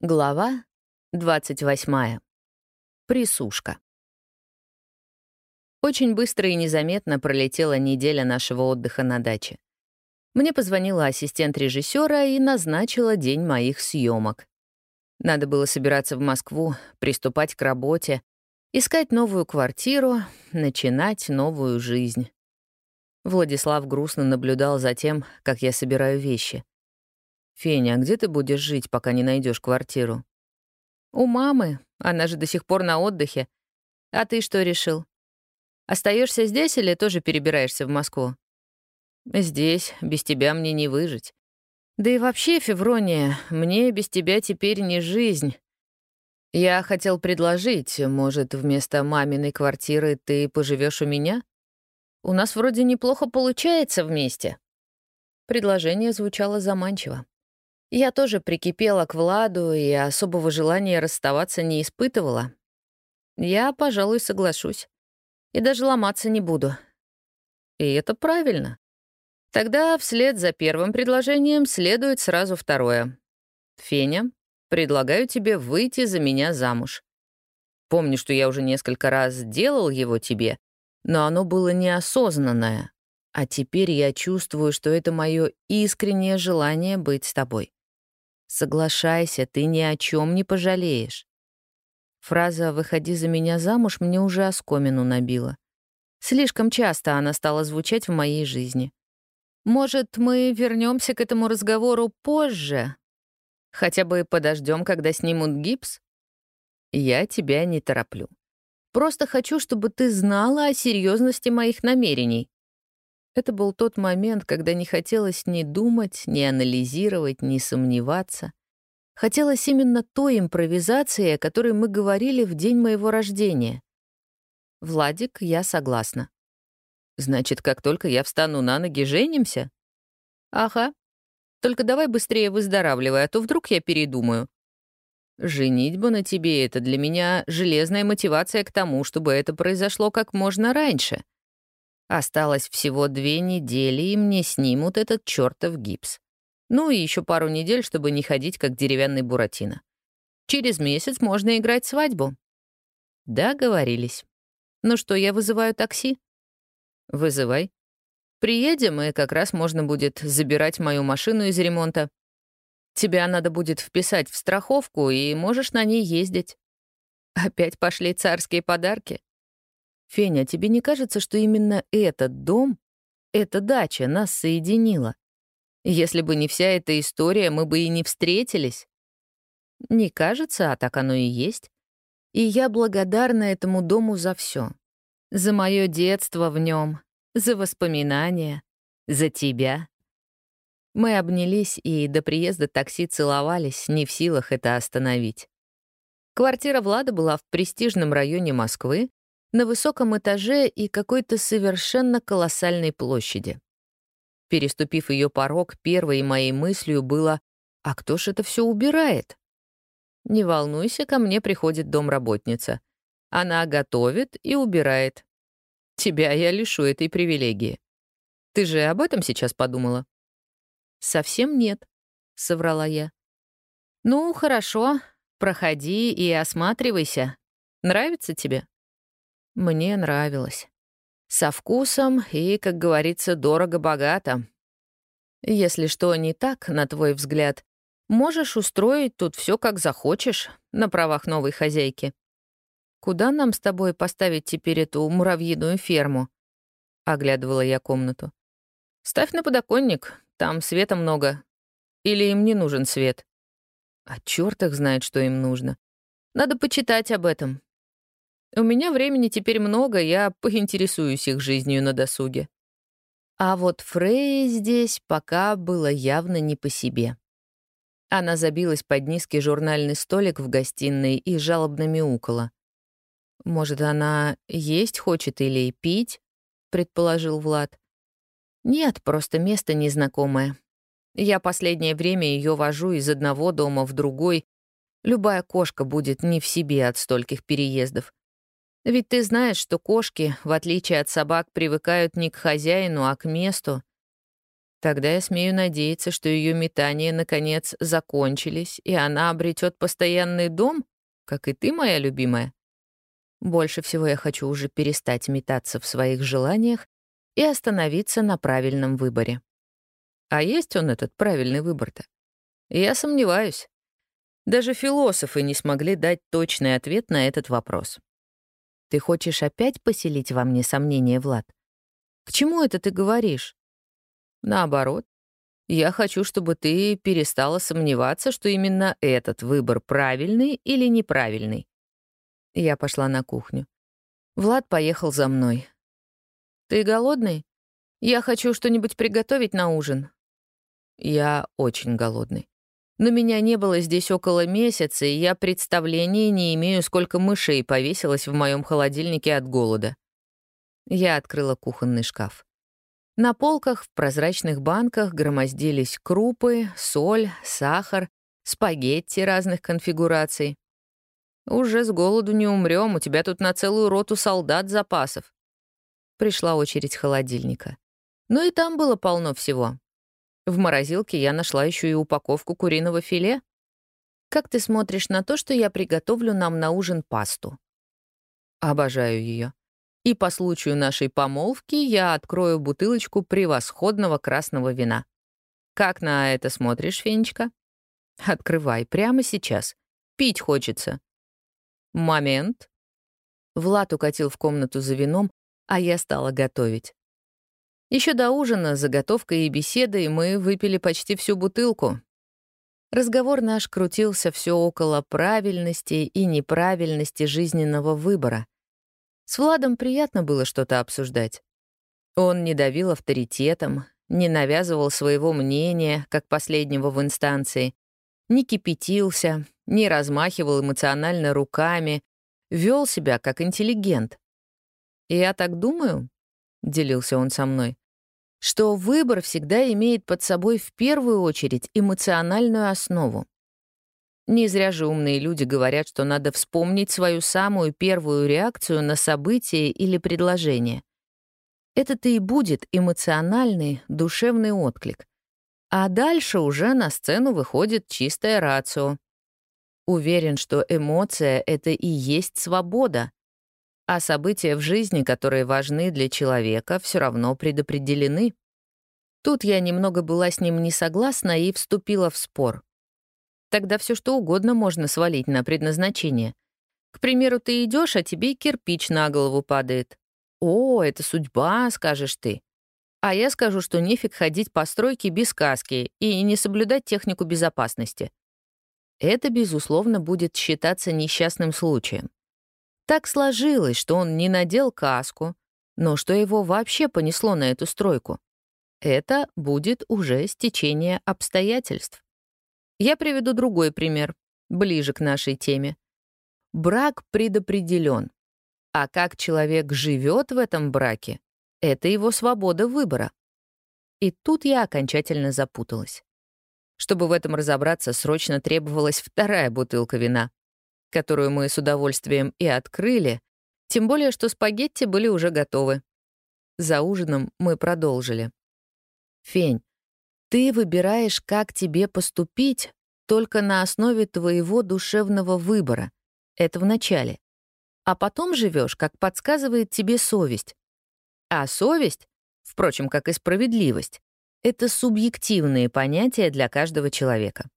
Глава 28. Присушка. Очень быстро и незаметно пролетела неделя нашего отдыха на даче. Мне позвонила ассистент режиссера и назначила день моих съемок. Надо было собираться в Москву, приступать к работе, искать новую квартиру, начинать новую жизнь. Владислав грустно наблюдал за тем, как я собираю вещи. «Феня, а где ты будешь жить, пока не найдешь квартиру?» «У мамы. Она же до сих пор на отдыхе. А ты что решил? Остаешься здесь или тоже перебираешься в Москву?» «Здесь. Без тебя мне не выжить. Да и вообще, Феврония, мне без тебя теперь не жизнь. Я хотел предложить, может, вместо маминой квартиры ты поживешь у меня? У нас вроде неплохо получается вместе». Предложение звучало заманчиво. Я тоже прикипела к Владу и особого желания расставаться не испытывала. Я, пожалуй, соглашусь. И даже ломаться не буду. И это правильно. Тогда вслед за первым предложением следует сразу второе. «Феня, предлагаю тебе выйти за меня замуж. Помню, что я уже несколько раз делал его тебе, но оно было неосознанное. А теперь я чувствую, что это мое искреннее желание быть с тобой. Соглашайся, ты ни о чем не пожалеешь. Фраза «выходи за меня замуж» мне уже оскомину набила. Слишком часто она стала звучать в моей жизни. Может, мы вернемся к этому разговору позже? Хотя бы подождем, когда снимут гипс? Я тебя не тороплю. Просто хочу, чтобы ты знала о серьезности моих намерений. Это был тот момент, когда не хотелось ни думать, ни анализировать, ни сомневаться. Хотелось именно той импровизации, о которой мы говорили в день моего рождения. «Владик, я согласна». «Значит, как только я встану на ноги, женимся?» «Ага. Только давай быстрее выздоравливай, а то вдруг я передумаю». «Женитьба на тебе — это для меня железная мотивация к тому, чтобы это произошло как можно раньше», Осталось всего две недели, и мне снимут этот чертов гипс. Ну и еще пару недель, чтобы не ходить, как деревянный Буратино. Через месяц можно играть свадьбу. Договорились. Ну что, я вызываю такси? Вызывай. Приедем, и как раз можно будет забирать мою машину из ремонта. Тебя надо будет вписать в страховку, и можешь на ней ездить. Опять пошли царские подарки? «Феня, тебе не кажется, что именно этот дом, эта дача нас соединила? Если бы не вся эта история, мы бы и не встретились». «Не кажется, а так оно и есть. И я благодарна этому дому за все. За мое детство в нем, за воспоминания, за тебя». Мы обнялись и до приезда такси целовались, не в силах это остановить. Квартира Влада была в престижном районе Москвы, на высоком этаже и какой-то совершенно колоссальной площади. Переступив ее порог, первой моей мыслью было «А кто ж это все убирает?» «Не волнуйся, ко мне приходит домработница. Она готовит и убирает. Тебя я лишу этой привилегии. Ты же об этом сейчас подумала?» «Совсем нет», — соврала я. «Ну, хорошо, проходи и осматривайся. Нравится тебе?» Мне нравилось. Со вкусом и, как говорится, дорого-богато. Если что не так, на твой взгляд, можешь устроить тут все как захочешь, на правах новой хозяйки. Куда нам с тобой поставить теперь эту муравьиную ферму? Оглядывала я комнату. Ставь на подоконник, там света много. Или им не нужен свет? А черт их знает, что им нужно. Надо почитать об этом. У меня времени теперь много, я поинтересуюсь их жизнью на досуге. А вот Фрей здесь пока было явно не по себе. Она забилась под низкий журнальный столик в гостиной и жалобно мяукала. «Может, она есть хочет или пить?» — предположил Влад. «Нет, просто место незнакомое. Я последнее время ее вожу из одного дома в другой. Любая кошка будет не в себе от стольких переездов. Ведь ты знаешь, что кошки, в отличие от собак, привыкают не к хозяину, а к месту. Тогда я смею надеяться, что ее метания, наконец, закончились, и она обретет постоянный дом, как и ты, моя любимая. Больше всего я хочу уже перестать метаться в своих желаниях и остановиться на правильном выборе. А есть он, этот правильный выбор-то? Я сомневаюсь. Даже философы не смогли дать точный ответ на этот вопрос. Ты хочешь опять поселить во мне сомнения, Влад? К чему это ты говоришь? Наоборот. Я хочу, чтобы ты перестала сомневаться, что именно этот выбор правильный или неправильный. Я пошла на кухню. Влад поехал за мной. «Ты голодный? Я хочу что-нибудь приготовить на ужин». Я очень голодный. Но меня не было здесь около месяца, и я представления не имею, сколько мышей повесилось в моем холодильнике от голода. Я открыла кухонный шкаф. На полках в прозрачных банках громоздились крупы, соль, сахар, спагетти разных конфигураций. Уже с голоду не умрем, у тебя тут на целую роту солдат запасов. Пришла очередь холодильника. Ну и там было полно всего. В морозилке я нашла еще и упаковку куриного филе. Как ты смотришь на то, что я приготовлю нам на ужин пасту? Обожаю ее. И по случаю нашей помолвки я открою бутылочку превосходного красного вина. Как на это смотришь, Фенечка? Открывай прямо сейчас. Пить хочется. Момент. Влад укатил в комнату за вином, а я стала готовить. Еще до ужина, заготовкой и беседой мы выпили почти всю бутылку. Разговор наш крутился все около правильности и неправильности жизненного выбора. С Владом приятно было что-то обсуждать. Он не давил авторитетом, не навязывал своего мнения, как последнего в инстанции, не кипятился, не размахивал эмоционально руками, вел себя как интеллигент. «Я так думаю», — делился он со мной, что выбор всегда имеет под собой в первую очередь эмоциональную основу. Не зря же умные люди говорят, что надо вспомнить свою самую первую реакцию на событие или предложение. Это-то и будет эмоциональный, душевный отклик. А дальше уже на сцену выходит чистая рацио. Уверен, что эмоция — это и есть свобода, а события в жизни, которые важны для человека, все равно предопределены. Тут я немного была с ним не согласна и вступила в спор. Тогда все что угодно можно свалить на предназначение. К примеру, ты идешь, а тебе кирпич на голову падает. «О, это судьба», — скажешь ты. А я скажу, что нефиг ходить по стройке без каски и не соблюдать технику безопасности. Это, безусловно, будет считаться несчастным случаем. Так сложилось, что он не надел каску, но что его вообще понесло на эту стройку? Это будет уже стечение обстоятельств. Я приведу другой пример, ближе к нашей теме. Брак предопределен, а как человек живет в этом браке, это его свобода выбора. И тут я окончательно запуталась. Чтобы в этом разобраться, срочно требовалась вторая бутылка вина которую мы с удовольствием и открыли, тем более что спагетти были уже готовы. За ужином мы продолжили. «Фень, ты выбираешь, как тебе поступить, только на основе твоего душевного выбора. Это в начале. А потом живешь, как подсказывает тебе совесть. А совесть, впрочем, как и справедливость, это субъективные понятия для каждого человека.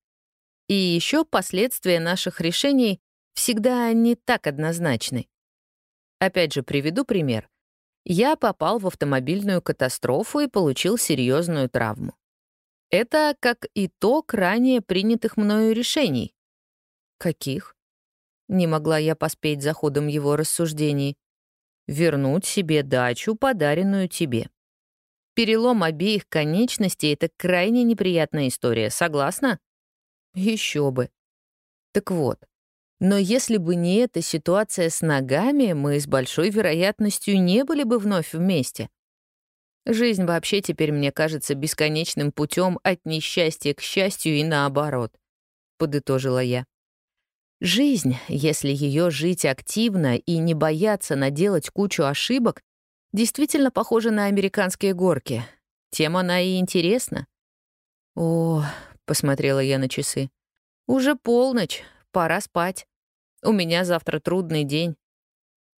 И еще последствия наших решений всегда не так однозначны. Опять же, приведу пример. Я попал в автомобильную катастрофу и получил серьезную травму. Это как итог ранее принятых мною решений. Каких? Не могла я поспеть за ходом его рассуждений. Вернуть себе дачу, подаренную тебе. Перелом обеих конечностей — это крайне неприятная история, согласна? Еще бы. Так вот, но если бы не эта ситуация с ногами, мы с большой вероятностью не были бы вновь вместе. Жизнь вообще теперь мне кажется бесконечным путем от несчастья к счастью и наоборот, подытожила я. Жизнь, если ее жить активно и не бояться наделать кучу ошибок, действительно похожа на американские горки. тем она и интересна. О, посмотрела я на часы. Уже полночь, пора спать. У меня завтра трудный день.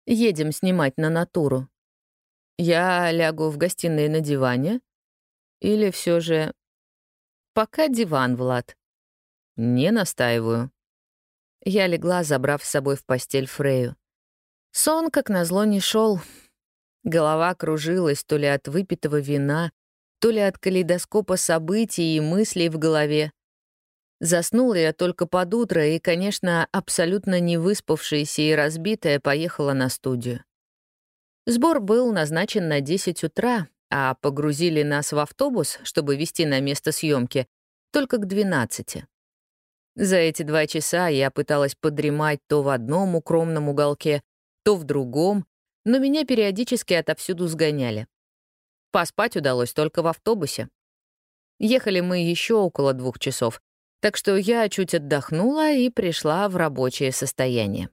Едем снимать на натуру. Я лягу в гостиной на диване? Или все же... Пока диван, Влад. Не настаиваю. Я легла, забрав с собой в постель Фрею. Сон, как назло, не шел. Голова кружилась то ли от выпитого вина, то ли от калейдоскопа событий и мыслей в голове. Заснула я только под утро и, конечно, абсолютно не выспавшаяся и разбитая поехала на студию. Сбор был назначен на 10 утра, а погрузили нас в автобус, чтобы везти на место съемки, только к 12. За эти два часа я пыталась подремать то в одном укромном уголке, то в другом, но меня периодически отовсюду сгоняли. Поспать удалось только в автобусе. Ехали мы еще около двух часов, так что я чуть отдохнула и пришла в рабочее состояние.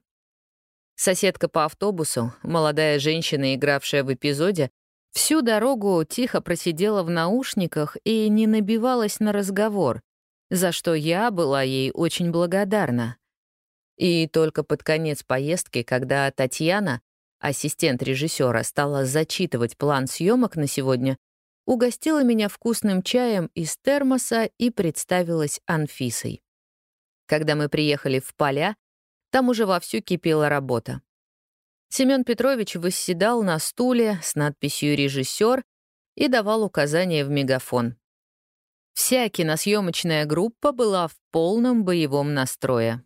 Соседка по автобусу, молодая женщина, игравшая в эпизоде, всю дорогу тихо просидела в наушниках и не набивалась на разговор, за что я была ей очень благодарна. И только под конец поездки, когда Татьяна, ассистент режиссера, стала зачитывать план съемок на сегодня, угостила меня вкусным чаем из термоса и представилась Анфисой. Когда мы приехали в поля, там уже вовсю кипела работа. Семён Петрович восседал на стуле с надписью «Режиссер» и давал указания в мегафон. Вся киносъемочная группа была в полном боевом настрое.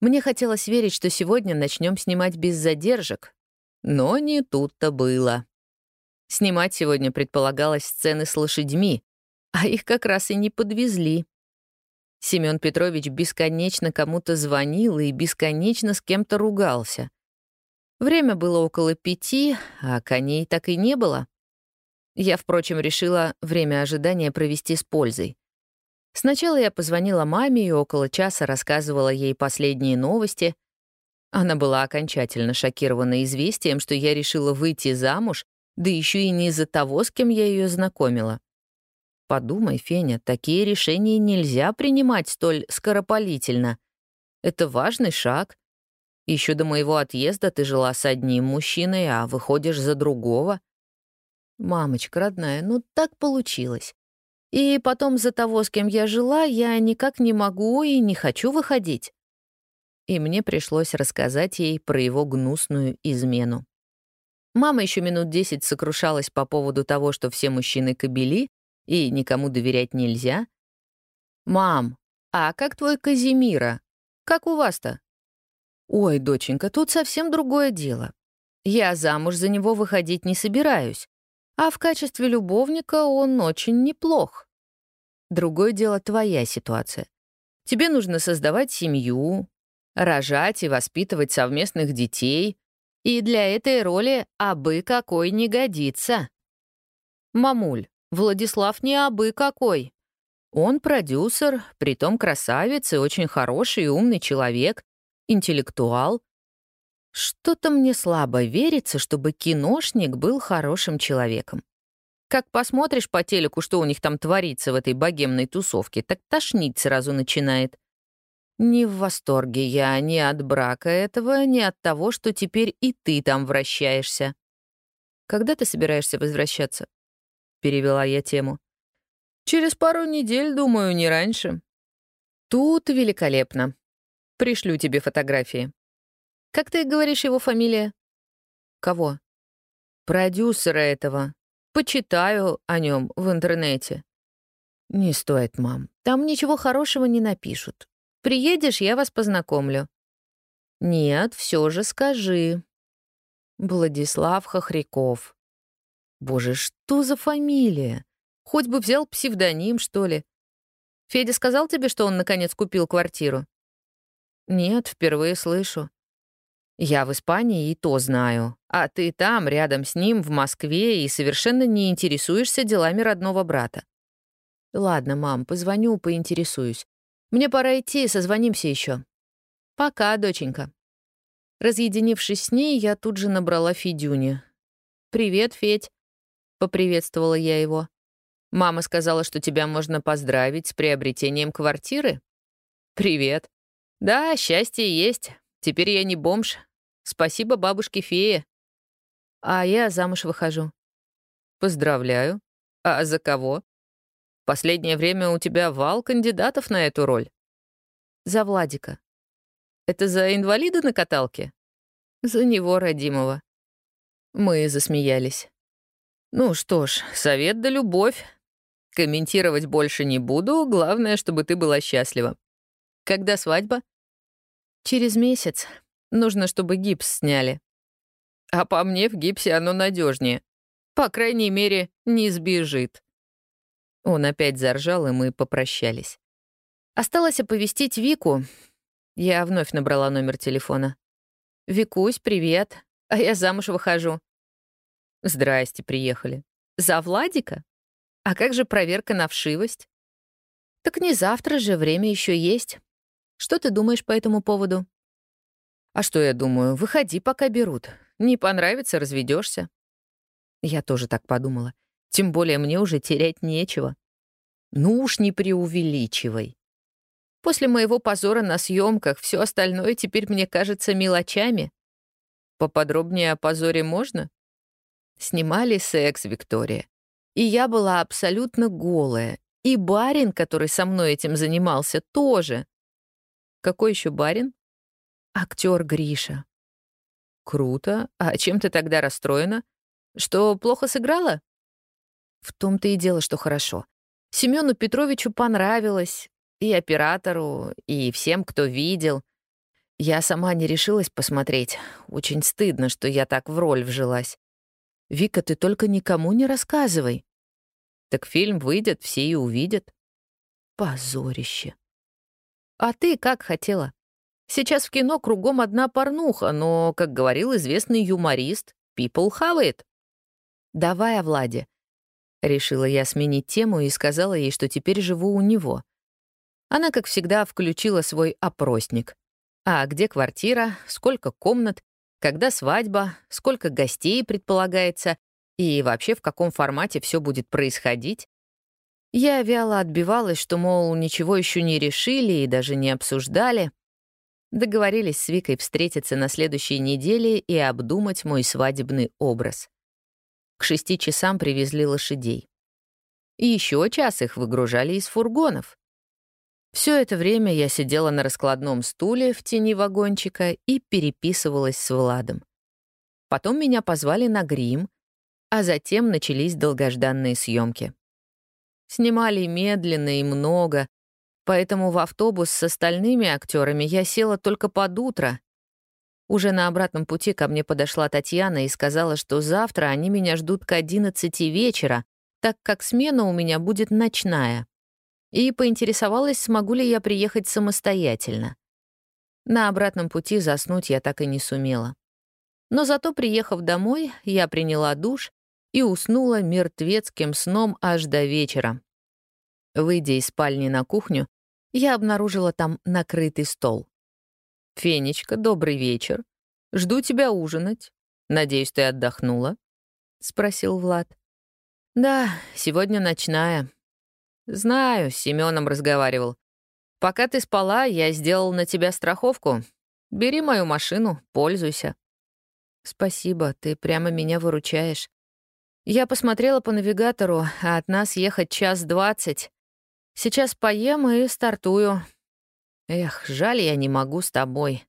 Мне хотелось верить, что сегодня начнем снимать без задержек, но не тут-то было. Снимать сегодня предполагалось сцены с лошадьми, а их как раз и не подвезли. Семён Петрович бесконечно кому-то звонил и бесконечно с кем-то ругался. Время было около пяти, а коней так и не было. Я, впрочем, решила время ожидания провести с пользой. Сначала я позвонила маме и около часа рассказывала ей последние новости. Она была окончательно шокирована известием, что я решила выйти замуж, да еще и не из-за того, с кем я ее знакомила. Подумай, Феня, такие решения нельзя принимать столь скоропалительно. Это важный шаг. Еще до моего отъезда ты жила с одним мужчиной, а выходишь за другого. Мамочка родная, ну так получилось. И потом за того, с кем я жила, я никак не могу и не хочу выходить. И мне пришлось рассказать ей про его гнусную измену. Мама еще минут десять сокрушалась по поводу того, что все мужчины кобели и никому доверять нельзя. «Мам, а как твой Казимира? Как у вас-то?» «Ой, доченька, тут совсем другое дело. Я замуж за него выходить не собираюсь а в качестве любовника он очень неплох. Другое дело твоя ситуация. Тебе нужно создавать семью, рожать и воспитывать совместных детей, и для этой роли абы какой не годится. Мамуль, Владислав не абы какой. Он продюсер, притом красавец и очень хороший и умный человек, интеллектуал, что-то мне слабо верится, чтобы киношник был хорошим человеком. Как посмотришь по телеку, что у них там творится в этой богемной тусовке, так тошнить сразу начинает. Не в восторге я ни от брака этого, ни от того, что теперь и ты там вращаешься. Когда ты собираешься возвращаться? Перевела я тему. Через пару недель, думаю, не раньше. Тут великолепно. Пришлю тебе фотографии. Как ты говоришь его фамилия? Кого? Продюсера этого. Почитаю о нем в интернете. Не стоит, мам. Там ничего хорошего не напишут. Приедешь, я вас познакомлю. Нет, все же скажи. Владислав Хохряков. Боже, что за фамилия? Хоть бы взял псевдоним, что ли. Федя сказал тебе, что он наконец купил квартиру? Нет, впервые слышу. Я в Испании и то знаю. А ты там, рядом с ним, в Москве, и совершенно не интересуешься делами родного брата. Ладно, мам, позвоню, поинтересуюсь. Мне пора идти, созвонимся еще. Пока, доченька. Разъединившись с ней, я тут же набрала Федюне. «Привет, Федь», — поприветствовала я его. Мама сказала, что тебя можно поздравить с приобретением квартиры. Привет. Да, счастье есть. Теперь я не бомж. Спасибо бабушке-фее. А я замуж выхожу. Поздравляю. А за кого? Последнее время у тебя вал кандидатов на эту роль. За Владика. Это за инвалида на каталке? За него, родимого. Мы засмеялись. Ну что ж, совет да любовь. Комментировать больше не буду, главное, чтобы ты была счастлива. Когда свадьба? Через месяц. Нужно, чтобы гипс сняли. А по мне в гипсе оно надежнее. По крайней мере, не сбежит. Он опять заржал, и мы попрощались. Осталось оповестить Вику. Я вновь набрала номер телефона. «Викусь, привет. А я замуж выхожу». «Здрасте, приехали. За Владика? А как же проверка на вшивость?» «Так не завтра же, время еще есть. Что ты думаешь по этому поводу?» «А что я думаю? Выходи, пока берут. Не понравится — разведешься. Я тоже так подумала. Тем более мне уже терять нечего. Ну уж не преувеличивай. После моего позора на съемках все остальное теперь мне кажется мелочами. Поподробнее о позоре можно? Снимали секс, Виктория. И я была абсолютно голая. И барин, который со мной этим занимался, тоже. Какой еще барин? Актер Гриша. Круто. А чем ты тогда расстроена? Что, плохо сыграла? В том-то и дело, что хорошо. Семену Петровичу понравилось. И оператору, и всем, кто видел. Я сама не решилась посмотреть. Очень стыдно, что я так в роль вжилась. Вика, ты только никому не рассказывай. Так фильм выйдет, все и увидят. Позорище. А ты как хотела? Сейчас в кино кругом одна порнуха, но, как говорил известный юморист, people it. «Давай о Владе». Решила я сменить тему и сказала ей, что теперь живу у него. Она, как всегда, включила свой опросник. А где квартира, сколько комнат, когда свадьба, сколько гостей предполагается и вообще в каком формате все будет происходить. Я вяло отбивалась, что, мол, ничего еще не решили и даже не обсуждали. Договорились с Викой встретиться на следующей неделе и обдумать мой свадебный образ. К шести часам привезли лошадей. И еще час их выгружали из фургонов. Все это время я сидела на раскладном стуле в тени вагончика и переписывалась с Владом. Потом меня позвали на грим, а затем начались долгожданные съемки. Снимали медленно и много, поэтому в автобус с остальными актерами я села только под утро, уже на обратном пути ко мне подошла Татьяна и сказала, что завтра они меня ждут к 11 вечера, так как смена у меня будет ночная. И поинтересовалась, смогу ли я приехать самостоятельно. На обратном пути заснуть я так и не сумела. Но зато, приехав домой, я приняла душ и уснула мертвецким сном аж до вечера. Выйдя из спальни на кухню, я обнаружила там накрытый стол. «Фенечка, добрый вечер. Жду тебя ужинать. Надеюсь, ты отдохнула?» — спросил Влад. «Да, сегодня ночная. Знаю, с Семеном разговаривал. Пока ты спала, я сделал на тебя страховку. Бери мою машину, пользуйся». «Спасибо, ты прямо меня выручаешь. Я посмотрела по навигатору, а от нас ехать час двадцать. Сейчас поем и стартую. Эх, жаль, я не могу с тобой.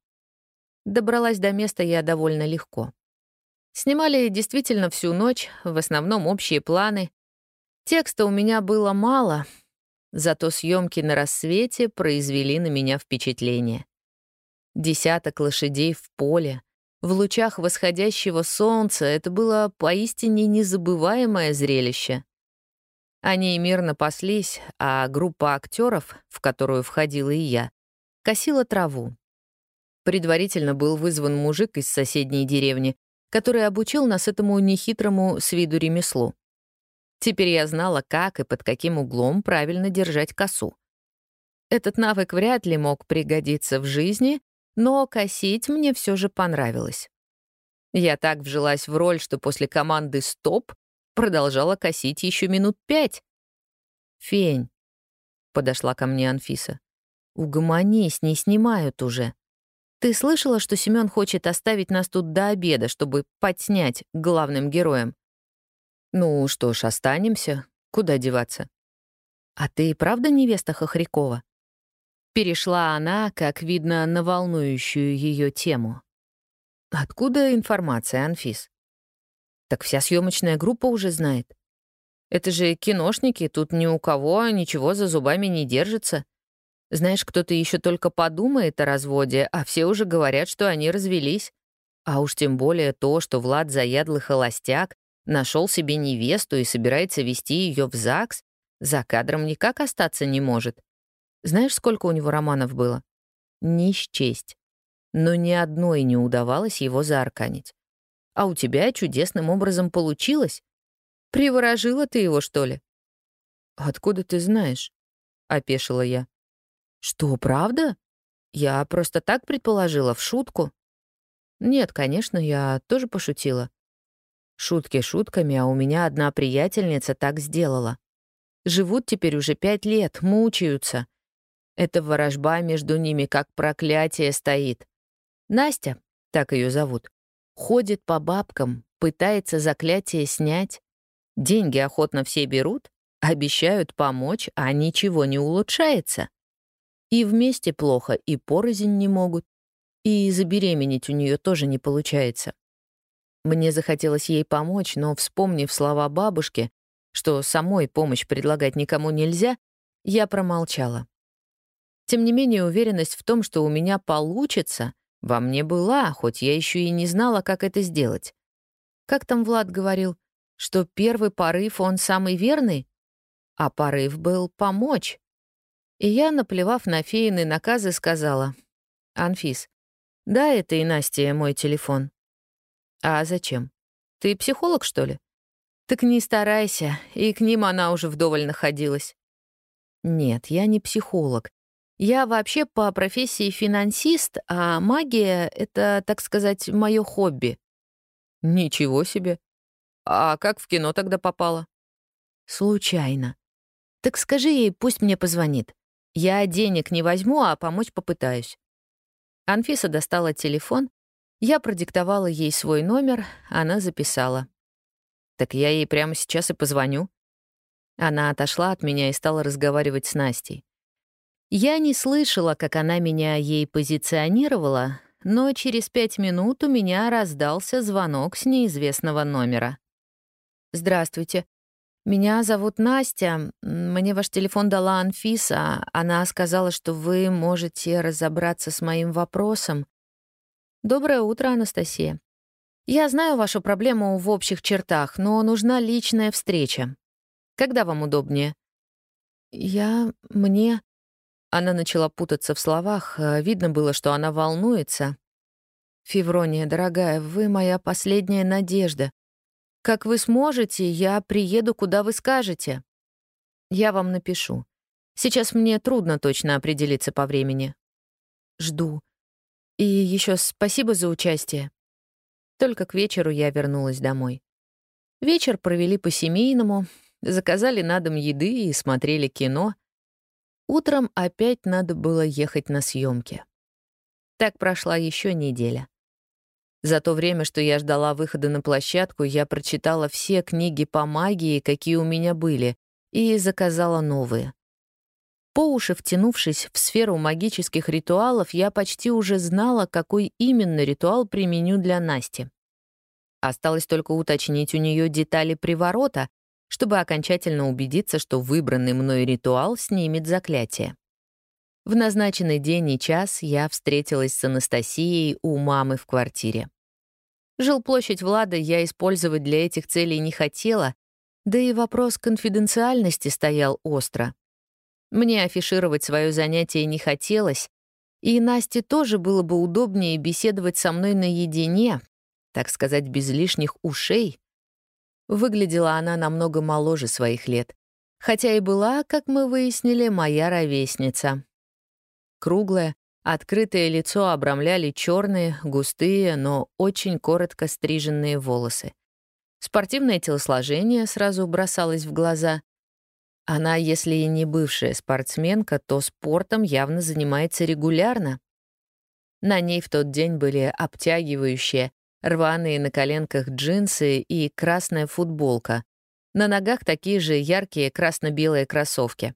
Добралась до места я довольно легко. Снимали действительно всю ночь, в основном общие планы. Текста у меня было мало, зато съемки на рассвете произвели на меня впечатление. Десяток лошадей в поле, в лучах восходящего солнца — это было поистине незабываемое зрелище. Они мирно паслись, а группа актеров, в которую входила и я, косила траву. Предварительно был вызван мужик из соседней деревни, который обучил нас этому нехитрому с виду ремеслу. Теперь я знала, как и под каким углом правильно держать косу. Этот навык вряд ли мог пригодиться в жизни, но косить мне все же понравилось. Я так вжилась в роль, что после команды «стоп» продолжала косить еще минут пять, «Фень», — подошла ко мне Анфиса, — «угомонись, не снимают уже. Ты слышала, что Семён хочет оставить нас тут до обеда, чтобы подснять главным героем?» «Ну что ж, останемся. Куда деваться?» «А ты и правда невеста Хохрякова?» Перешла она, как видно, на волнующую ее тему. «Откуда информация, Анфис?» «Так вся съемочная группа уже знает. Это же киношники, тут ни у кого ничего за зубами не держится. Знаешь, кто-то еще только подумает о разводе, а все уже говорят, что они развелись. А уж тем более то, что Влад заядлый холостяк, нашел себе невесту и собирается вести ее в ЗАГС, за кадром никак остаться не может. Знаешь, сколько у него романов было? Не счесть. Но ни одной не удавалось его заарканить. А у тебя чудесным образом получилось. Приворожила ты его, что ли?» «Откуда ты знаешь?» — опешила я. «Что, правда? Я просто так предположила, в шутку». «Нет, конечно, я тоже пошутила. Шутки шутками, а у меня одна приятельница так сделала. Живут теперь уже пять лет, мучаются. Эта ворожба между ними как проклятие стоит. Настя, так ее зовут, ходит по бабкам, пытается заклятие снять, Деньги охотно все берут, обещают помочь, а ничего не улучшается. И вместе плохо, и порознь не могут, и забеременеть у нее тоже не получается. Мне захотелось ей помочь, но, вспомнив слова бабушки, что самой помощь предлагать никому нельзя, я промолчала. Тем не менее, уверенность в том, что у меня получится, во мне была, хоть я еще и не знала, как это сделать. Как там Влад говорил, что первый порыв он самый верный, а порыв был помочь. И я, наплевав на феины наказы, сказала, «Анфис, дай этой Насте мой телефон». «А зачем? Ты психолог, что ли?» «Так не старайся, и к ним она уже вдоволь находилась». «Нет, я не психолог. Я вообще по профессии финансист, а магия — это, так сказать, мое хобби». «Ничего себе. А как в кино тогда попала? Случайно. Так скажи ей, пусть мне позвонит. Я денег не возьму, а помочь попытаюсь. Анфиса достала телефон, я продиктовала ей свой номер, она записала. Так я ей прямо сейчас и позвоню. Она отошла от меня и стала разговаривать с Настей. Я не слышала, как она меня ей позиционировала, но через пять минут у меня раздался звонок с неизвестного номера. «Здравствуйте. Меня зовут Настя. Мне ваш телефон дала Анфиса. Она сказала, что вы можете разобраться с моим вопросом. Доброе утро, Анастасия. Я знаю вашу проблему в общих чертах, но нужна личная встреча. Когда вам удобнее?» «Я... мне...» Она начала путаться в словах. Видно было, что она волнуется. «Феврония, дорогая, вы моя последняя надежда. Как вы сможете, я приеду, куда вы скажете. Я вам напишу. Сейчас мне трудно точно определиться по времени. Жду. И еще спасибо за участие. Только к вечеру я вернулась домой. Вечер провели по-семейному, заказали на дом еды и смотрели кино. Утром опять надо было ехать на съемки. Так прошла еще неделя. За то время, что я ждала выхода на площадку, я прочитала все книги по магии, какие у меня были, и заказала новые. По уши втянувшись в сферу магических ритуалов, я почти уже знала, какой именно ритуал применю для Насти. Осталось только уточнить у нее детали приворота, чтобы окончательно убедиться, что выбранный мной ритуал снимет заклятие. В назначенный день и час я встретилась с Анастасией у мамы в квартире. Жилплощадь Влада я использовать для этих целей не хотела, да и вопрос конфиденциальности стоял остро. Мне афишировать свое занятие не хотелось, и Насте тоже было бы удобнее беседовать со мной наедине, так сказать, без лишних ушей. Выглядела она намного моложе своих лет, хотя и была, как мы выяснили, моя ровесница. Круглая, Открытое лицо обрамляли черные, густые, но очень коротко стриженные волосы. Спортивное телосложение сразу бросалось в глаза. Она, если и не бывшая спортсменка, то спортом явно занимается регулярно. На ней в тот день были обтягивающие, рваные на коленках джинсы и красная футболка. На ногах такие же яркие красно-белые кроссовки.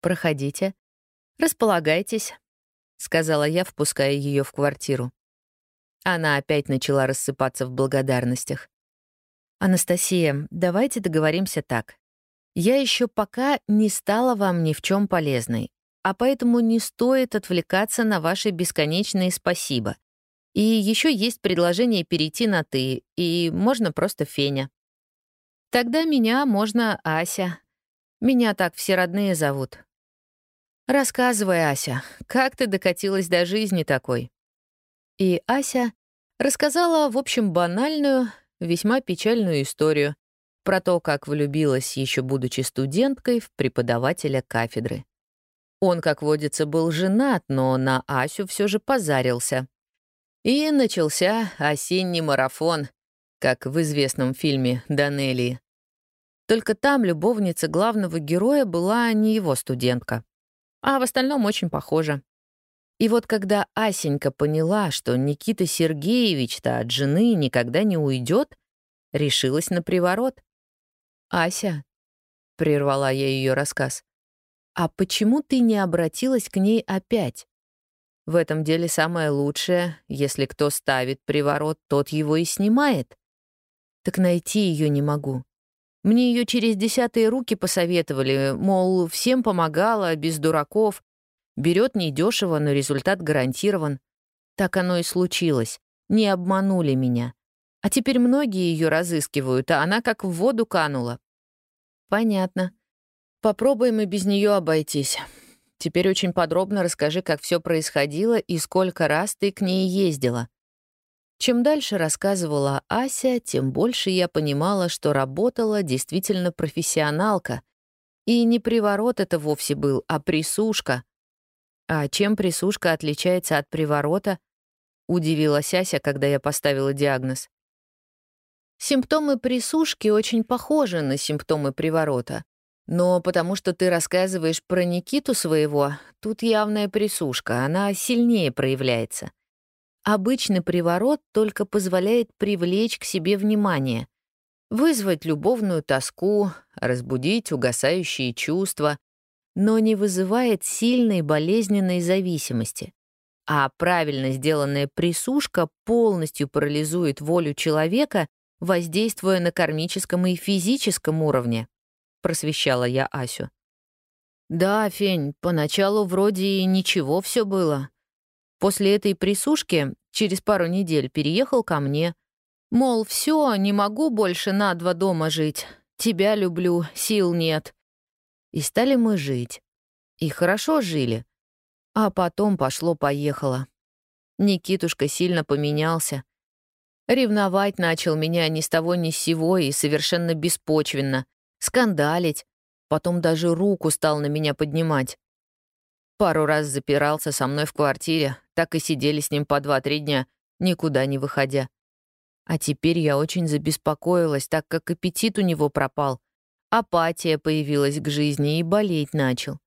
«Проходите. Располагайтесь», — сказала я, впуская ее в квартиру. Она опять начала рассыпаться в благодарностях. «Анастасия, давайте договоримся так. Я еще пока не стала вам ни в чем полезной, а поэтому не стоит отвлекаться на ваши бесконечные спасибо. И еще есть предложение перейти на «ты», и можно просто Феня. Тогда меня можно Ася. Меня так все родные зовут. Рассказывай, Ася, как ты докатилась до жизни такой? И Ася рассказала, в общем, банальную, весьма печальную историю про то, как влюбилась, еще будучи студенткой, в преподавателя кафедры. Он, как водится, был женат, но на Асю все же позарился. И начался осенний марафон, как в известном фильме «Данелии». Только там любовница главного героя была не его студентка, а в остальном очень похожа. И вот когда Асенька поняла, что Никита Сергеевич-то от жены никогда не уйдет, решилась на приворот. «Ася», — прервала я ее рассказ, «а почему ты не обратилась к ней опять? В этом деле самое лучшее, если кто ставит приворот, тот его и снимает. Так найти ее не могу. Мне ее через десятые руки посоветовали, мол, всем помогала, без дураков, Берет недешево, но результат гарантирован. Так оно и случилось. Не обманули меня. А теперь многие ее разыскивают, а она как в воду канула. Понятно. Попробуем и без нее обойтись. Теперь очень подробно расскажи, как все происходило и сколько раз ты к ней ездила. Чем дальше рассказывала Ася, тем больше я понимала, что работала действительно профессионалка. И не приворот это вовсе был, а присушка. «А чем присушка отличается от приворота?» — удивилась Ася, когда я поставила диагноз. Симптомы присушки очень похожи на симптомы приворота. Но потому что ты рассказываешь про Никиту своего, тут явная присушка, она сильнее проявляется. Обычный приворот только позволяет привлечь к себе внимание, вызвать любовную тоску, разбудить угасающие чувства, но не вызывает сильной болезненной зависимости. А правильно сделанная присушка полностью парализует волю человека, воздействуя на кармическом и физическом уровне, просвещала я Асю. Да, Фень, поначалу вроде и ничего все было. После этой присушки через пару недель переехал ко мне. Мол, все, не могу больше на два дома жить. Тебя люблю, сил нет. И стали мы жить. И хорошо жили. А потом пошло-поехало. Никитушка сильно поменялся. Ревновать начал меня ни с того ни с сего и совершенно беспочвенно. Скандалить. Потом даже руку стал на меня поднимать. Пару раз запирался со мной в квартире, так и сидели с ним по два-три дня, никуда не выходя. А теперь я очень забеспокоилась, так как аппетит у него пропал, Апатия появилась к жизни и болеть начал.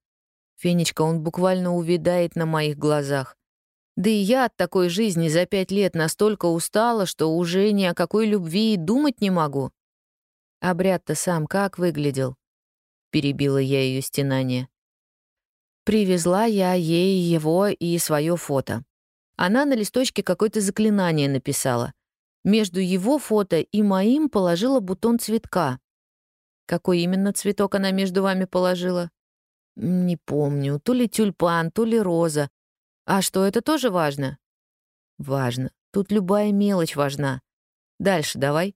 Фенечка, он буквально увядает на моих глазах. Да и я от такой жизни за пять лет настолько устала, что уже ни о какой любви и думать не могу. Обряд-то сам как выглядел? Перебила я ее стенание. Привезла я ей его и свое фото. Она на листочке какое-то заклинание написала. Между его фото и моим положила бутон цветка. Какой именно цветок она между вами положила? Не помню. То ли тюльпан, то ли роза. А что, это тоже важно? Важно. Тут любая мелочь важна. Дальше давай.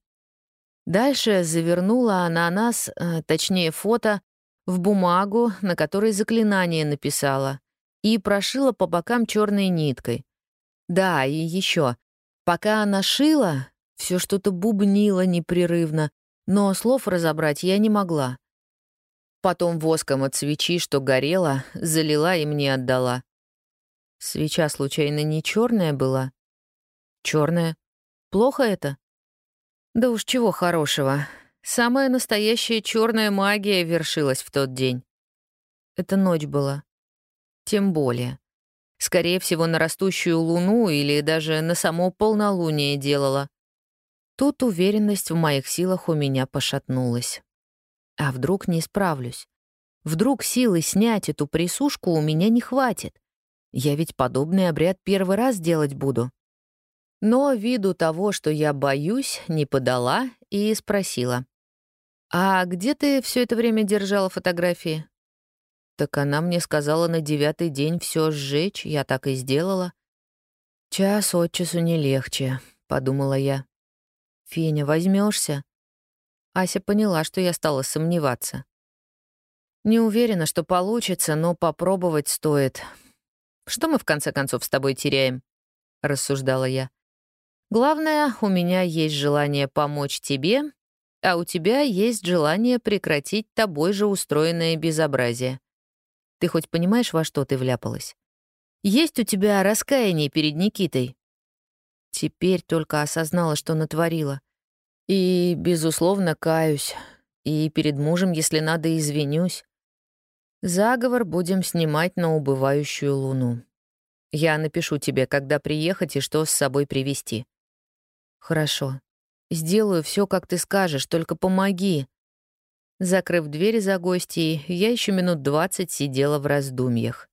Дальше завернула она нас, э, точнее фото, в бумагу, на которой заклинание написала, и прошила по бокам черной ниткой. Да, и еще. Пока она шила, все что-то бубнило непрерывно, но слов разобрать я не могла. Потом воском от свечи, что горела, залила и мне отдала. Свеча, случайно, не черная была? Черная. Плохо это? Да уж чего хорошего. Самая настоящая черная магия вершилась в тот день. Это ночь была. Тем более. Скорее всего, на растущую луну или даже на само полнолуние делала. Тут уверенность в моих силах у меня пошатнулась. А вдруг не справлюсь? Вдруг силы снять эту присушку у меня не хватит? Я ведь подобный обряд первый раз делать буду. Но виду того, что я боюсь, не подала и спросила. «А где ты все это время держала фотографии?» Так она мне сказала на девятый день все сжечь, я так и сделала. «Час от часу не легче», — подумала я. «Феня, возьмешься? Ася поняла, что я стала сомневаться. «Не уверена, что получится, но попробовать стоит. Что мы, в конце концов, с тобой теряем?» — рассуждала я. «Главное, у меня есть желание помочь тебе, а у тебя есть желание прекратить тобой же устроенное безобразие. Ты хоть понимаешь, во что ты вляпалась? Есть у тебя раскаяние перед Никитой?» Теперь только осознала, что натворила. И, безусловно, каюсь. И перед мужем, если надо, извинюсь. Заговор будем снимать на убывающую луну. Я напишу тебе, когда приехать и что с собой привезти. Хорошо. Сделаю все, как ты скажешь, только помоги. Закрыв дверь за гостьей, я еще минут двадцать сидела в раздумьях.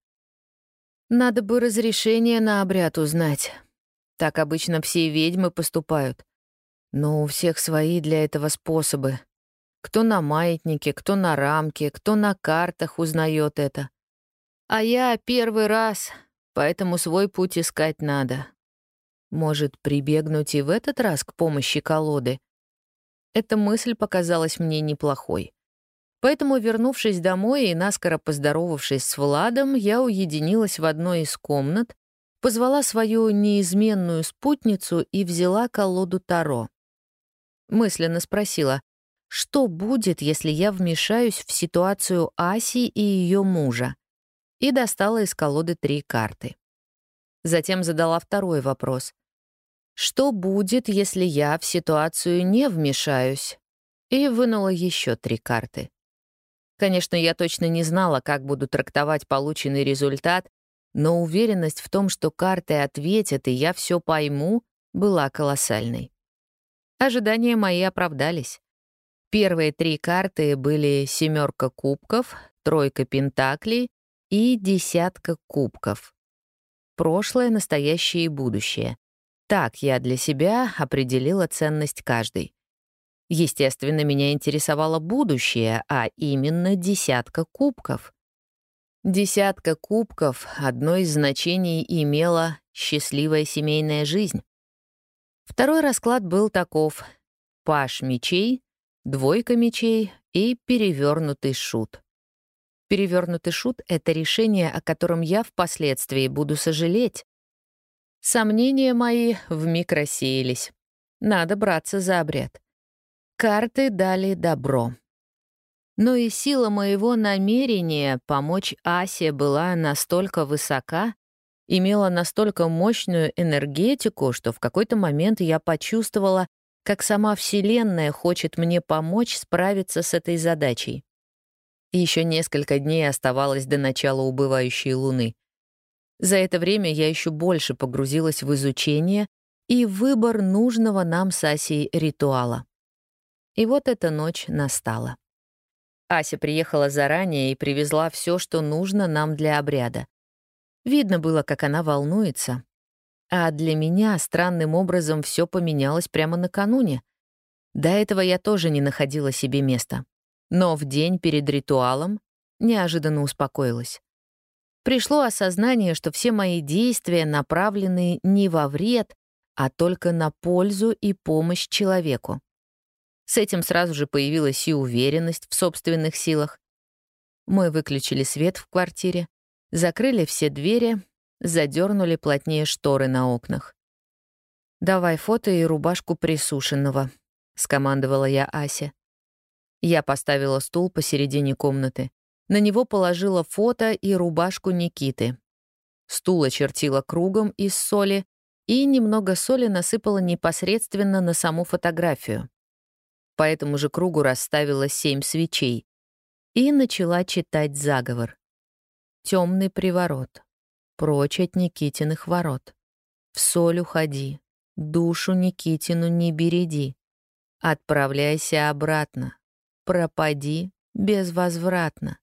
Надо бы разрешение на обряд узнать. Так обычно все ведьмы поступают. Но у всех свои для этого способы. Кто на маятнике, кто на рамке, кто на картах узнает это. А я первый раз, поэтому свой путь искать надо. Может, прибегнуть и в этот раз к помощи колоды? Эта мысль показалась мне неплохой. Поэтому, вернувшись домой и наскоро поздоровавшись с Владом, я уединилась в одной из комнат, позвала свою неизменную спутницу и взяла колоду Таро. Мысленно спросила, что будет, если я вмешаюсь в ситуацию Аси и ее мужа? И достала из колоды три карты. Затем задала второй вопрос. Что будет, если я в ситуацию не вмешаюсь? И вынула еще три карты. Конечно, я точно не знала, как буду трактовать полученный результат, но уверенность в том, что карты ответят, и я все пойму, была колоссальной. Ожидания мои оправдались. Первые три карты были семерка кубков, тройка пентаклей и десятка кубков. Прошлое, настоящее и будущее. Так я для себя определила ценность каждой. Естественно, меня интересовало будущее, а именно десятка кубков. Десятка кубков — одно из значений имела счастливая семейная жизнь. Второй расклад был таков — паш мечей, двойка мечей и перевернутый шут. Перевернутый шут — это решение, о котором я впоследствии буду сожалеть. Сомнения мои вмиг рассеялись. Надо браться за обряд. Карты дали добро. Но и сила моего намерения помочь Асе была настолько высока, имела настолько мощную энергетику, что в какой-то момент я почувствовала, как сама Вселенная хочет мне помочь справиться с этой задачей. Еще несколько дней оставалось до начала убывающей луны. За это время я еще больше погрузилась в изучение и выбор нужного нам с Асей ритуала. И вот эта ночь настала. Ася приехала заранее и привезла все, что нужно нам для обряда. Видно было, как она волнуется. А для меня странным образом все поменялось прямо накануне. До этого я тоже не находила себе места. Но в день перед ритуалом неожиданно успокоилась. Пришло осознание, что все мои действия направлены не во вред, а только на пользу и помощь человеку. С этим сразу же появилась и уверенность в собственных силах. Мы выключили свет в квартире, закрыли все двери, задернули плотнее шторы на окнах. «Давай фото и рубашку присушенного», — скомандовала я Асе. Я поставила стул посередине комнаты. На него положила фото и рубашку Никиты. Стул очертила кругом из соли и немного соли насыпала непосредственно на саму фотографию. По этому же кругу расставила семь свечей и начала читать заговор. Темный приворот. Прочь от Никитиных ворот. В соль уходи, душу Никитину не береди. Отправляйся обратно, пропади безвозвратно.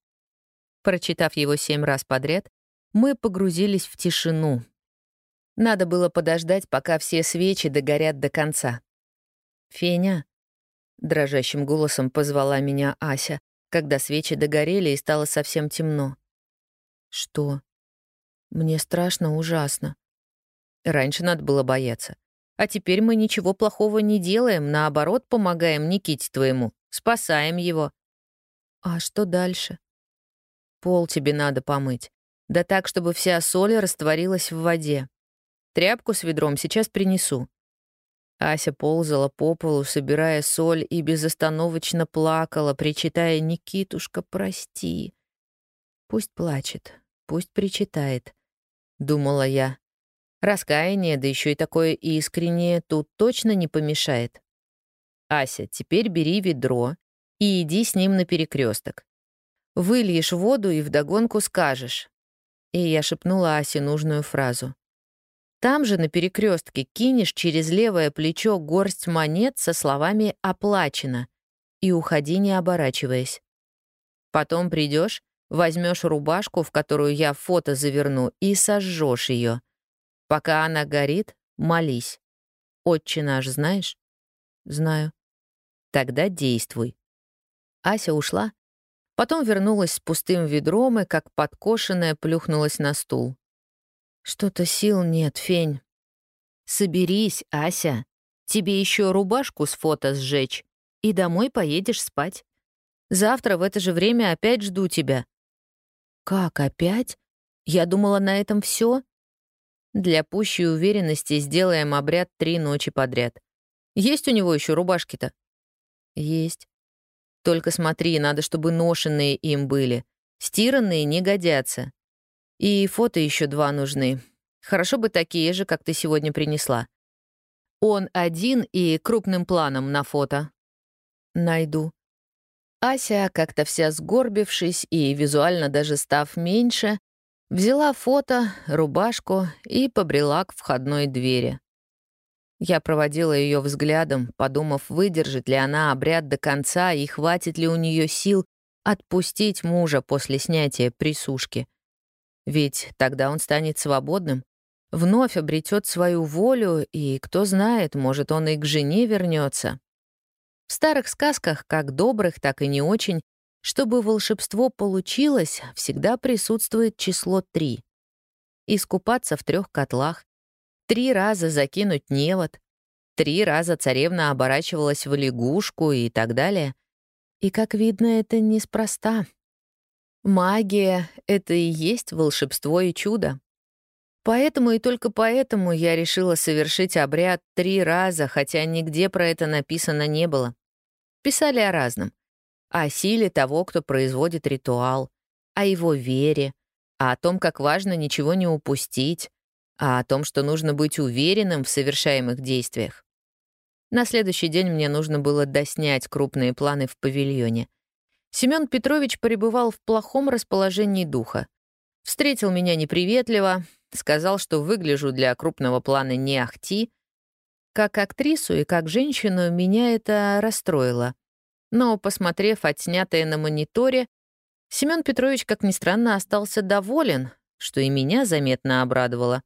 Прочитав его семь раз подряд, мы погрузились в тишину. Надо было подождать, пока все свечи догорят до конца. «Феня», — дрожащим голосом позвала меня Ася, когда свечи догорели и стало совсем темно. «Что?» «Мне страшно ужасно. Раньше надо было бояться. А теперь мы ничего плохого не делаем, наоборот, помогаем Никите твоему, спасаем его. А что дальше? Пол тебе надо помыть. Да так, чтобы вся соль растворилась в воде. Тряпку с ведром сейчас принесу. Ася ползала по полу, собирая соль, и безостановочно плакала, причитая «Никитушка, прости». Пусть плачет, пусть причитает, — думала я. Раскаяние, да еще и такое искреннее, тут точно не помешает. Ася, теперь бери ведро и иди с ним на перекресток. Выльешь воду и вдогонку скажешь. И я шепнула Асе нужную фразу. Там же на перекрестке кинешь через левое плечо горсть монет со словами «оплачено» и уходи, не оборачиваясь. Потом придешь, возьмешь рубашку, в которую я фото заверну, и сожжешь ее. Пока она горит, молись. Отче наш знаешь? Знаю. Тогда действуй. Ася ушла. Потом вернулась с пустым ведром и, как подкошенная, плюхнулась на стул. Что-то сил нет, Фень. Соберись, Ася. Тебе еще рубашку с фото сжечь. И домой поедешь спать. Завтра в это же время опять жду тебя. Как опять? Я думала, на этом все. Для пущей уверенности сделаем обряд три ночи подряд. Есть у него еще рубашки-то? Есть. Только смотри, надо, чтобы ношенные им были. Стиранные не годятся. И фото еще два нужны. Хорошо бы такие же, как ты сегодня принесла. Он один и крупным планом на фото. Найду. Ася, как-то вся сгорбившись и визуально даже став меньше, Взяла фото, рубашку и побрела к входной двери. Я проводила ее взглядом, подумав, выдержит ли она обряд до конца и хватит ли у нее сил отпустить мужа после снятия присушки. Ведь тогда он станет свободным, вновь обретет свою волю, и, кто знает, может, он и к жене вернется. В старых сказках, как добрых, так и не очень, чтобы волшебство получилось, всегда присутствует число три. Искупаться в трех котлах, три раза закинуть невод, три раза царевна оборачивалась в лягушку и так далее. И, как видно, это неспроста. Магия — это и есть волшебство и чудо. Поэтому и только поэтому я решила совершить обряд три раза, хотя нигде про это написано не было. Писали о разном — о силе того, кто производит ритуал, о его вере, о том, как важно ничего не упустить, а о том, что нужно быть уверенным в совершаемых действиях. На следующий день мне нужно было доснять крупные планы в павильоне. Семён Петрович пребывал в плохом расположении духа. Встретил меня неприветливо, сказал, что выгляжу для крупного плана не ахти. Как актрису и как женщину меня это расстроило. Но, посмотрев отснятое на мониторе, Семён Петрович, как ни странно, остался доволен, что и меня заметно обрадовало.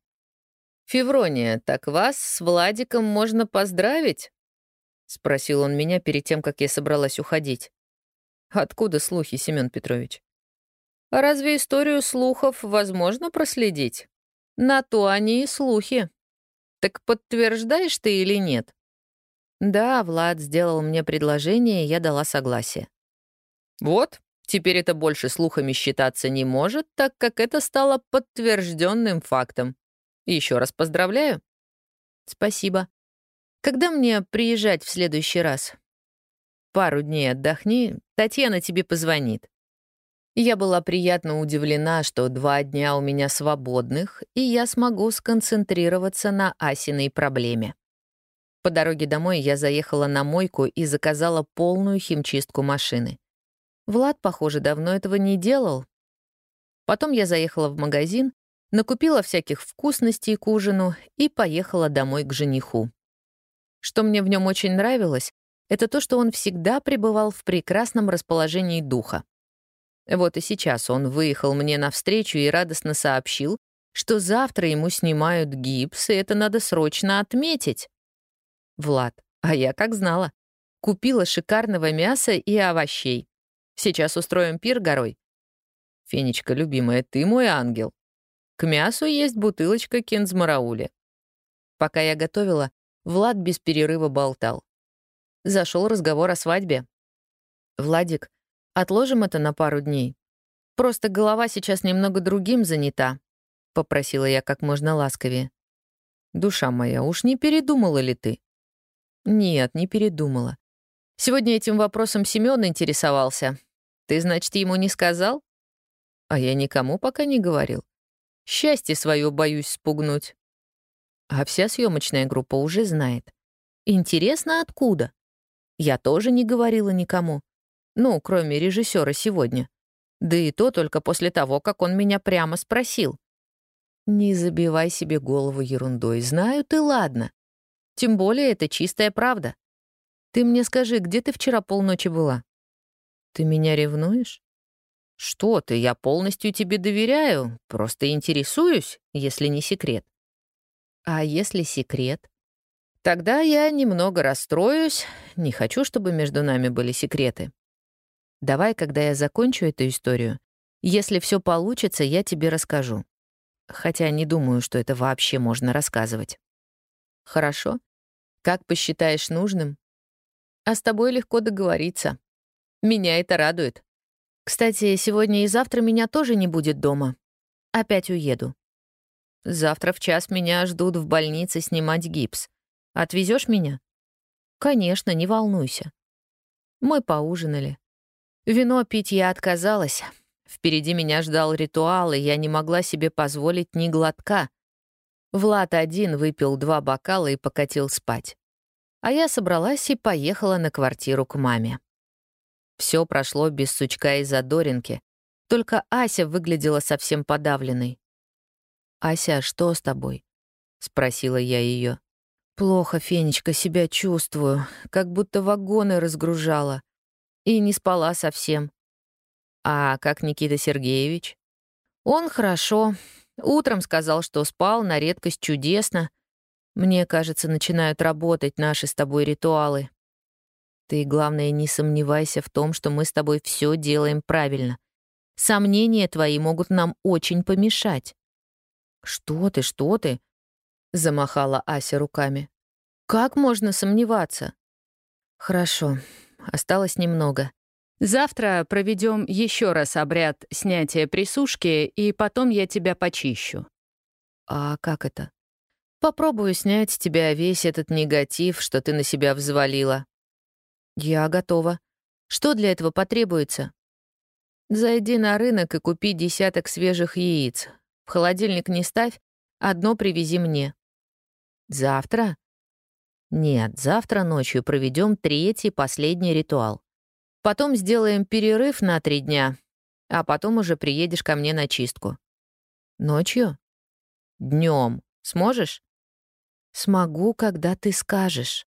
«Феврония, так вас с Владиком можно поздравить?» — спросил он меня перед тем, как я собралась уходить. «Откуда слухи, Семён Петрович?» «А разве историю слухов возможно проследить? На то они и слухи. Так подтверждаешь ты или нет?» Да, Влад сделал мне предложение, и я дала согласие. Вот, теперь это больше слухами считаться не может, так как это стало подтвержденным фактом. Еще раз поздравляю. Спасибо. Когда мне приезжать в следующий раз? Пару дней отдохни, Татьяна тебе позвонит. Я была приятно удивлена, что два дня у меня свободных, и я смогу сконцентрироваться на Асиной проблеме. По дороге домой я заехала на мойку и заказала полную химчистку машины. Влад, похоже, давно этого не делал. Потом я заехала в магазин, накупила всяких вкусностей к ужину и поехала домой к жениху. Что мне в нем очень нравилось, это то, что он всегда пребывал в прекрасном расположении духа. Вот и сейчас он выехал мне навстречу и радостно сообщил, что завтра ему снимают гипс, и это надо срочно отметить. Влад, а я как знала. Купила шикарного мяса и овощей. Сейчас устроим пир горой. Фенечка, любимая, ты мой ангел. К мясу есть бутылочка кинзмараули. Пока я готовила, Влад без перерыва болтал. Зашел разговор о свадьбе. «Владик, отложим это на пару дней. Просто голова сейчас немного другим занята», — попросила я как можно ласковее. «Душа моя, уж не передумала ли ты?» «Нет, не передумала. Сегодня этим вопросом Семён интересовался. Ты, значит, ему не сказал? А я никому пока не говорил. Счастье свое боюсь спугнуть. А вся съемочная группа уже знает. Интересно, откуда? Я тоже не говорила никому. Ну, кроме режиссера сегодня. Да и то только после того, как он меня прямо спросил. Не забивай себе голову ерундой. Знаю ты, ладно. Тем более это чистая правда. Ты мне скажи, где ты вчера полночи была? Ты меня ревнуешь? Что ты, я полностью тебе доверяю, просто интересуюсь, если не секрет. А если секрет? Тогда я немного расстроюсь, не хочу, чтобы между нами были секреты. Давай, когда я закончу эту историю, если все получится, я тебе расскажу. Хотя не думаю, что это вообще можно рассказывать. Хорошо? Как посчитаешь нужным? А с тобой легко договориться. Меня это радует. Кстати, сегодня и завтра меня тоже не будет дома. Опять уеду. Завтра в час меня ждут в больнице снимать гипс. Отвезешь меня? Конечно, не волнуйся. Мы поужинали. Вино пить я отказалась. Впереди меня ждал ритуал, и я не могла себе позволить ни глотка. Влад один выпил два бокала и покатил спать. А я собралась и поехала на квартиру к маме. Все прошло без сучка и задоринки. Только Ася выглядела совсем подавленной. «Ася, что с тобой?» — спросила я ее. «Плохо, Фенечка, себя чувствую, как будто вагоны разгружала. И не спала совсем». «А как Никита Сергеевич?» «Он хорошо. Утром сказал, что спал на редкость чудесно. Мне кажется, начинают работать наши с тобой ритуалы. Ты, главное, не сомневайся в том, что мы с тобой все делаем правильно. Сомнения твои могут нам очень помешать. Что ты, что ты? Замахала Ася руками. Как можно сомневаться? Хорошо, осталось немного. Завтра проведем еще раз обряд снятия присушки, и потом я тебя почищу. А как это? Попробую снять с тебя весь этот негатив, что ты на себя взвалила. «Я готова. Что для этого потребуется?» «Зайди на рынок и купи десяток свежих яиц. В холодильник не ставь, одно привези мне». «Завтра?» «Нет, завтра ночью проведем третий, последний ритуал. Потом сделаем перерыв на три дня, а потом уже приедешь ко мне на чистку». «Ночью?» Днем. Сможешь?» «Смогу, когда ты скажешь».